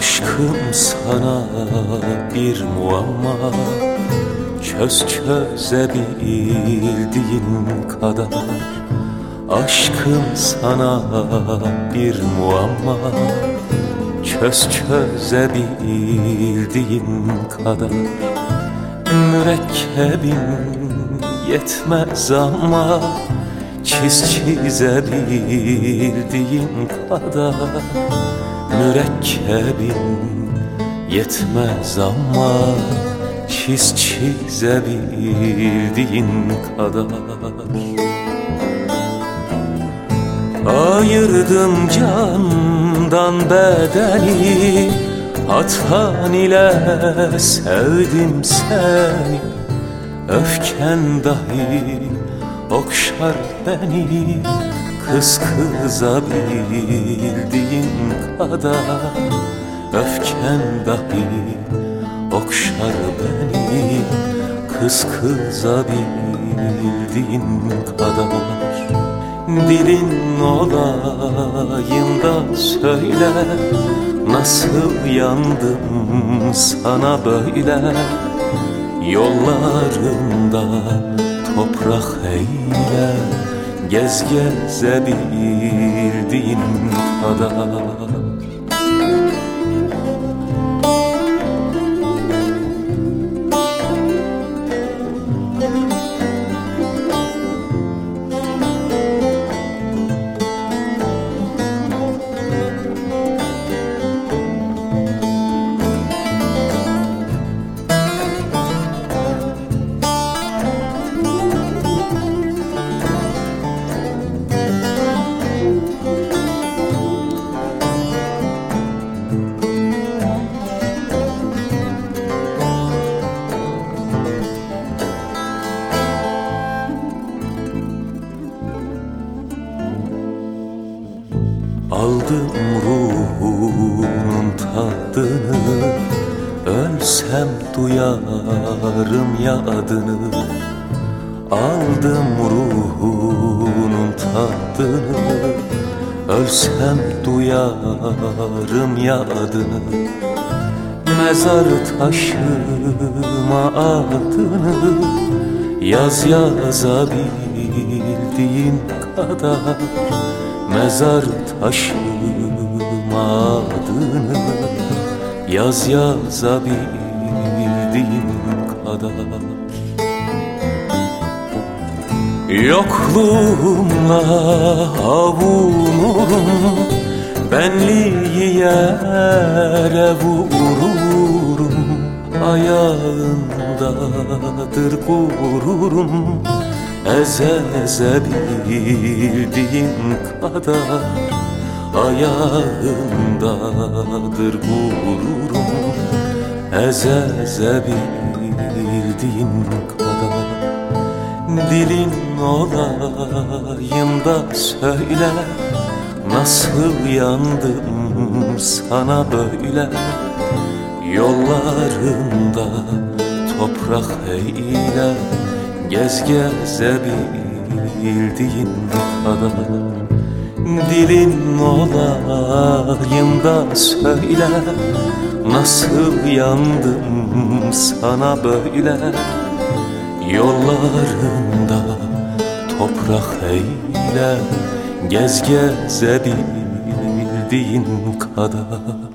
Aşkım sana bir muamma. Çöz çözebildiğin kadar. Aşkım sana bir muamma. Çöz çözebildiğin kadar. Mürekkebin yetmez ama Çiz çizebildiğin kadar Mürekkebin yetmez ama Çiz çizebildiğin kadar. Ayırdım candan bedeni Hatan ile sevdim seni. Öfken dahi okşar beni Kız kıza bildiğin kadar Öfken dahi okşar beni. Kız kıza bildiğin kadar Dilin olayım da söyle Nasıl yandım sana böyle? Yollarında toprak eyle Gez gezebildiğin kadar Aldım ruhunun tadını Ölsem duyarım ya adını Aldım ruhunun tadını Ölsem duyarım ya adını Mezar taşıma adını Yaz yazabildiğin kadar Mezar taşıma adını Yaz yazabildiğin kadar. Yokluğumla avunurum Benliği yere vururum. Ayağındadır gururum Eze eze bildiğin kadar Ayağındadır gururum. Eze eze bildiğin kadar Dilin olayım da söyle Nasıl yandım sana böyle? Yollarında toprak eyle Gez gezebildiğin kadar Dilin olayım da söyle Nasıl yandım sana böyle? Yollarında toprak eyle Gez gezebildiğin kadar